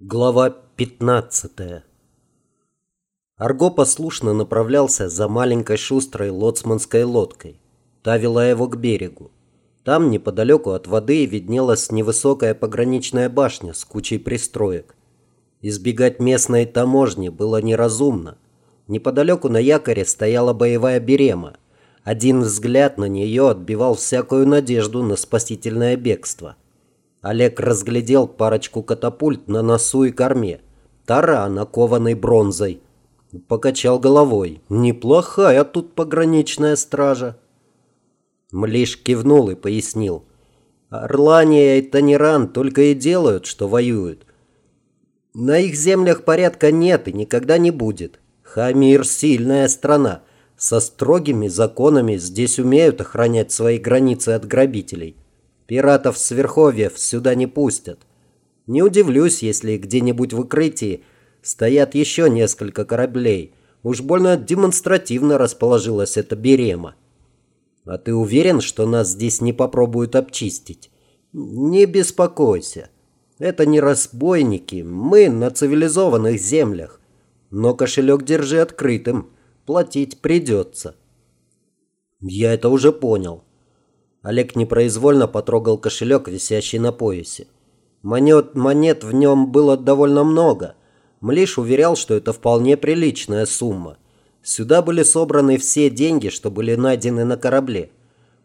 Глава 15 Арго послушно направлялся за маленькой шустрой лоцманской лодкой. Та вела его к берегу. Там, неподалеку от воды, виднелась невысокая пограничная башня с кучей пристроек. Избегать местной таможни было неразумно. Неподалеку на якоре стояла боевая берема. Один взгляд на нее отбивал всякую надежду на спасительное бегство. Олег разглядел парочку катапульт на носу и корме. Таран, окованный бронзой. Покачал головой. Неплохая тут пограничная стража. Млиш кивнул и пояснил. Орлания и Таниран только и делают, что воюют. На их землях порядка нет и никогда не будет. Хамир – сильная страна. Со строгими законами здесь умеют охранять свои границы от грабителей. Пиратов с Верховьев сюда не пустят. Не удивлюсь, если где-нибудь в укрытии стоят еще несколько кораблей. Уж больно демонстративно расположилась эта берема. А ты уверен, что нас здесь не попробуют обчистить? Не беспокойся. Это не разбойники, мы на цивилизованных землях. Но кошелек держи открытым, платить придется. Я это уже понял. Олег непроизвольно потрогал кошелек, висящий на поясе. Монет, монет в нем было довольно много. Млиш уверял, что это вполне приличная сумма. Сюда были собраны все деньги, что были найдены на корабле.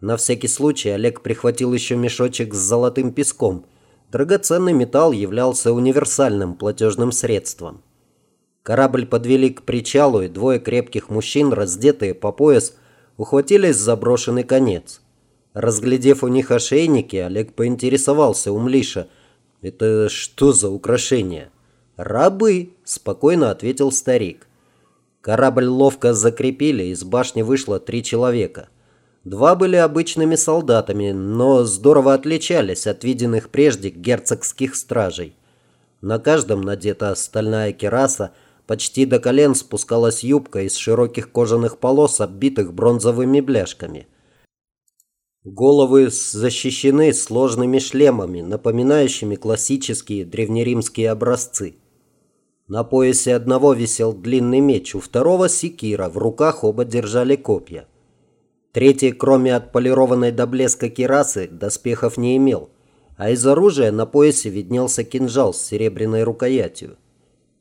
На всякий случай Олег прихватил еще мешочек с золотым песком. Драгоценный металл являлся универсальным платежным средством. Корабль подвели к причалу, и двое крепких мужчин, раздетые по пояс, ухватились за брошенный конец. Разглядев у них ошейники, Олег поинтересовался у Млиша. «Это что за украшения?» «Рабы», – спокойно ответил старик. Корабль ловко закрепили, из башни вышло три человека. Два были обычными солдатами, но здорово отличались от виденных прежде герцогских стражей. На каждом надета стальная кераса, почти до колен спускалась юбка из широких кожаных полос, оббитых бронзовыми бляшками – Головы защищены сложными шлемами, напоминающими классические древнеримские образцы. На поясе одного висел длинный меч, у второго секира, в руках оба держали копья. Третий, кроме отполированной до блеска кирасы, доспехов не имел, а из оружия на поясе виднелся кинжал с серебряной рукоятью.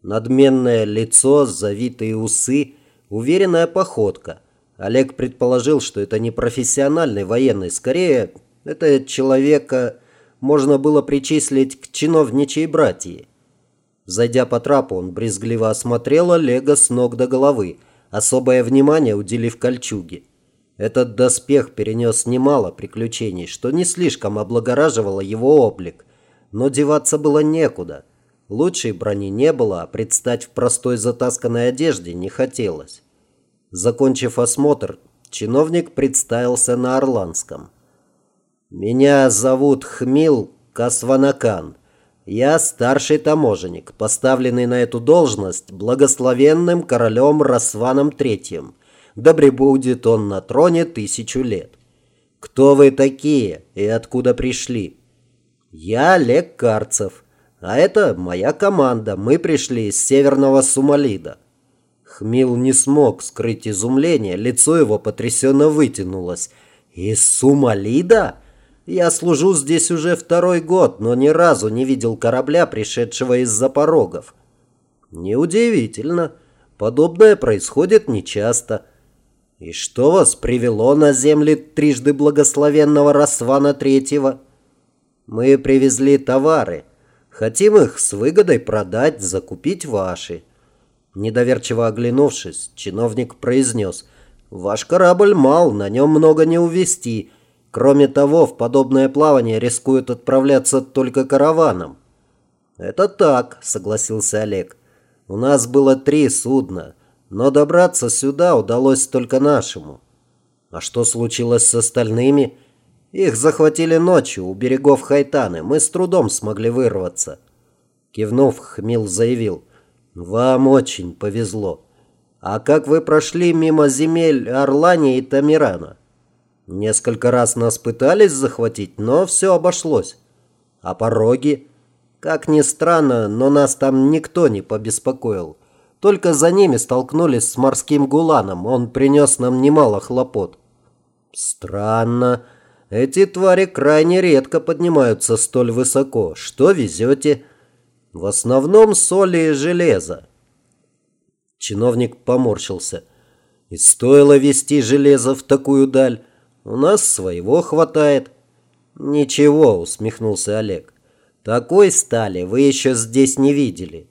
Надменное лицо, завитые усы, уверенная походка – Олег предположил, что это не профессиональный военный, скорее, это человека можно было причислить к чиновничьей братьи. Зайдя по трапу, он брезгливо осмотрел Олега с ног до головы, особое внимание уделив кольчуге. Этот доспех перенес немало приключений, что не слишком облагораживало его облик, но деваться было некуда. Лучшей брони не было, а предстать в простой затасканной одежде не хотелось. Закончив осмотр, чиновник представился на Орландском. «Меня зовут Хмил Касванакан. Я старший таможенник, поставленный на эту должность благословенным королем Расваном Третьим. Да будет он на троне тысячу лет. Кто вы такие и откуда пришли?» «Я Олег Карцев, а это моя команда. Мы пришли из Северного Сумалида. Хмил не смог скрыть изумление, лицо его потрясенно вытянулось. «Из Сумалида? Я служу здесь уже второй год, но ни разу не видел корабля, пришедшего из-за порогов». «Неудивительно. Подобное происходит нечасто». «И что вас привело на земли трижды благословенного Расвана Третьего?» «Мы привезли товары. Хотим их с выгодой продать, закупить ваши». Недоверчиво оглянувшись, чиновник произнес, «Ваш корабль мал, на нем много не увезти. Кроме того, в подобное плавание рискуют отправляться только караваном». «Это так», — согласился Олег. «У нас было три судна, но добраться сюда удалось только нашему». «А что случилось с остальными?» «Их захватили ночью у берегов Хайтаны. Мы с трудом смогли вырваться». Кивнув, Хмил заявил — вам очень повезло. А как вы прошли мимо земель Орлани и Тамирана? Несколько раз нас пытались захватить, но все обошлось. А пороги? Как ни странно, но нас там никто не побеспокоил. Только за ними столкнулись с морским гуланом. Он принес нам немало хлопот. Странно. Эти твари крайне редко поднимаются столь высоко. Что везете? В основном соли и железо. Чиновник поморщился. И стоило вести железо в такую даль. У нас своего хватает. Ничего, усмехнулся Олег. Такой стали вы еще здесь не видели.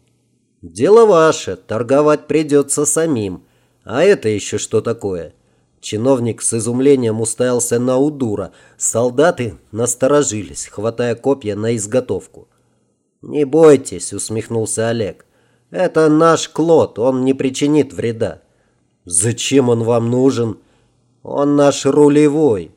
Дело ваше, торговать придется самим. А это еще что такое? Чиновник с изумлением уставился на Удура. Солдаты насторожились, хватая копья на изготовку. «Не бойтесь», — усмехнулся Олег. «Это наш Клод, он не причинит вреда». «Зачем он вам нужен?» «Он наш рулевой».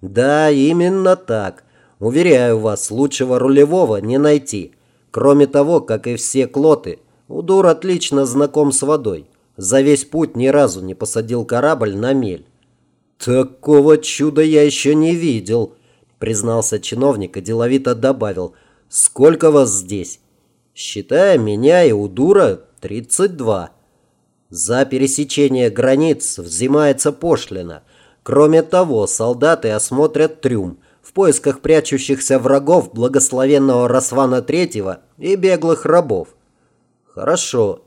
«Да, именно так. Уверяю вас, лучшего рулевого не найти. Кроме того, как и все клоты, Удур отлично знаком с водой. За весь путь ни разу не посадил корабль на мель. «Такого чуда я еще не видел», — признался чиновник и деловито добавил. «Сколько вас здесь?» «Считая меня и Удура, 32. За пересечение границ взимается пошлина. Кроме того, солдаты осмотрят трюм, в поисках прячущихся врагов благословенного Расвана Третьего и беглых рабов. Хорошо.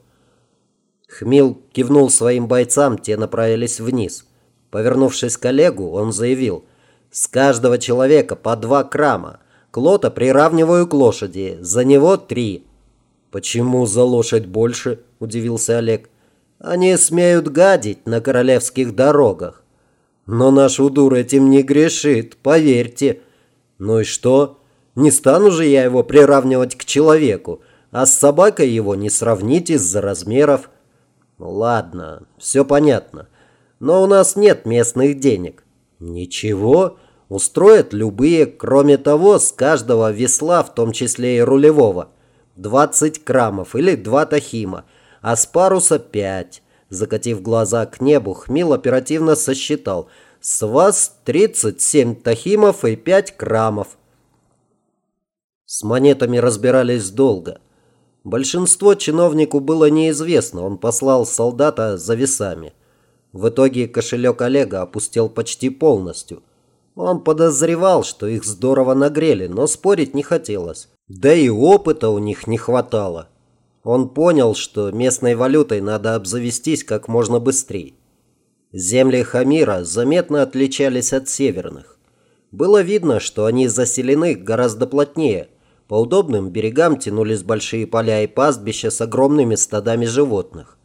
Хмил кивнул своим бойцам, те направились вниз. Повернувшись к Олегу, он заявил, «С каждого человека по два крама. Клота приравниваю к лошади, за него три». «Почему за лошадь больше?» – удивился Олег. «Они смеют гадить на королевских дорогах. Но наш удур этим не грешит, поверьте. Ну и что? Не стану же я его приравнивать к человеку, а с собакой его не сравнить из-за размеров. Ладно, все понятно. Но у нас нет местных денег. Ничего, устроят любые. Кроме того, с каждого весла, в том числе и рулевого, 20 крамов или 2 тахима, а с паруса 5. Закатив глаза к небу, Хмил оперативно сосчитал. «С вас 37 тахимов и 5 крамов». С монетами разбирались долго. Большинство чиновнику было неизвестно, он послал солдата за весами. В итоге кошелек Олега опустел почти полностью. Он подозревал, что их здорово нагрели, но спорить не хотелось. Да и опыта у них не хватало. Он понял, что местной валютой надо обзавестись как можно быстрее. Земли Хамира заметно отличались от северных. Было видно, что они заселены гораздо плотнее. По удобным берегам тянулись большие поля и пастбища с огромными стадами животных.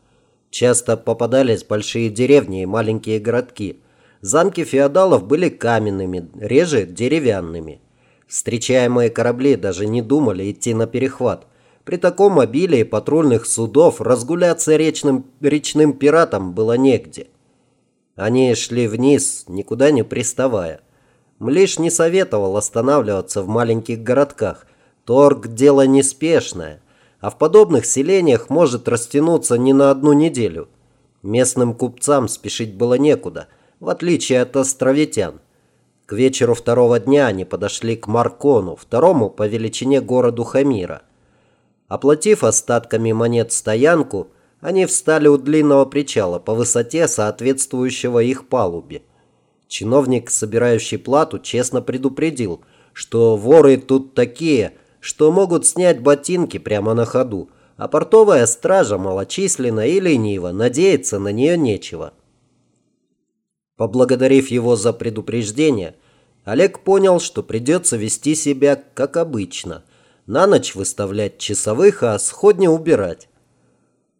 Часто попадались большие деревни и маленькие городки. Замки феодалов были каменными, реже деревянными. Встречаемые корабли даже не думали идти на перехват – при таком обилии патрульных судов разгуляться речным, речным пиратам было негде. Они шли вниз, никуда не приставая. Млиш не советовал останавливаться в маленьких городках. Торг – дело неспешное, а в подобных селениях может растянуться не на одну неделю. Местным купцам спешить было некуда, в отличие от островитян. К вечеру второго дня они подошли к Маркону, второму по величине городу Хамира – Оплатив остатками монет стоянку, они встали у длинного причала по высоте, соответствующего их палубе. Чиновник, собирающий плату, честно предупредил, что воры тут такие, что могут снять ботинки прямо на ходу, а портовая стража малочисленна и ленива, надеяться на нее нечего. Поблагодарив его за предупреждение, Олег понял, что придется вести себя как обычно – на ночь выставлять часовых, а сходня убирать.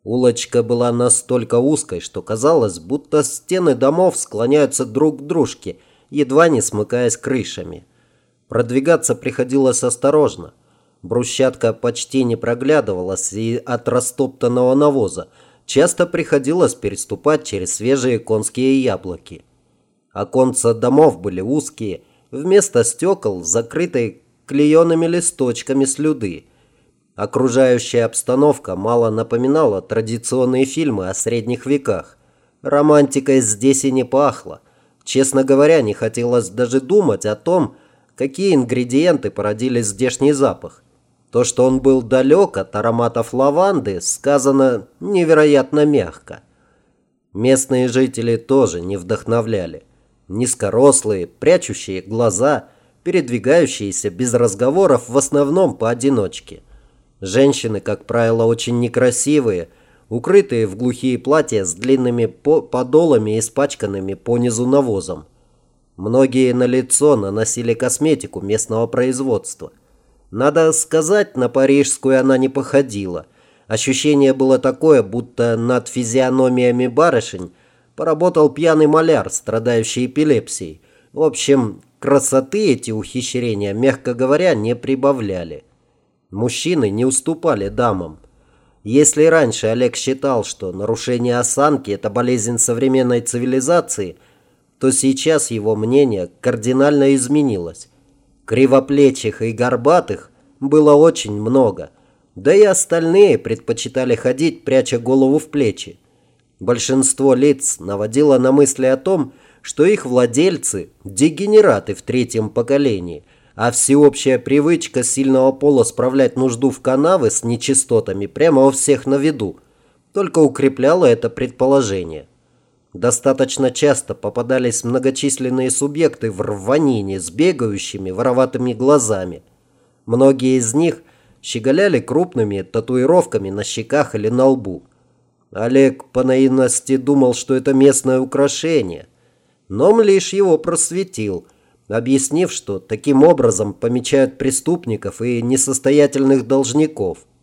Улочка была настолько узкой, что казалось, будто стены домов склоняются друг к дружке, едва не смыкаясь крышами. Продвигаться приходилось осторожно. Брусчатка почти не проглядывалась и от растоптанного навоза. Часто приходилось переступать через свежие конские яблоки. Оконца домов были узкие, вместо стекол закрытые клееными листочками слюды. Окружающая обстановка мало напоминала традиционные фильмы о средних веках. Романтикой здесь и не пахло. Честно говоря, не хотелось даже думать о том, какие ингредиенты породили здешний запах. То, что он был далек от ароматов лаванды, сказано невероятно мягко. Местные жители тоже не вдохновляли. Низкорослые, прячущие глаза, передвигающиеся без разговоров в основном поодиночке. Женщины, как правило, очень некрасивые, укрытые в глухие платья с длинными подолами, испачканными понизу навозом. Многие на лицо наносили косметику местного производства. Надо сказать, на парижскую она не походила. Ощущение было такое, будто над физиономиями барышень поработал пьяный маляр, страдающий эпилепсией. В общем, красоты эти ухищрения, мягко говоря, не прибавляли. Мужчины не уступали дамам. Если раньше Олег считал, что нарушение осанки – это болезнь современной цивилизации – то сейчас его мнение кардинально изменилось. Кривоплечих и горбатых было очень много, да и остальные предпочитали ходить, пряча голову в плечи. Большинство лиц наводило на мысли о том, что их владельцы – дегенераты в третьем поколении, а всеобщая привычка сильного пола справлять нужду в канавы с нечистотами прямо у всех на виду только укрепляла это предположение. Достаточно часто попадались многочисленные субъекты в рванине с бегающими вороватыми глазами. Многие из них щеголяли крупными татуировками на щеках или на лбу. Олег по наивности думал, что это местное украшение. Но Млиш его просветил, объяснив, что таким образом помечают преступников и несостоятельных должников –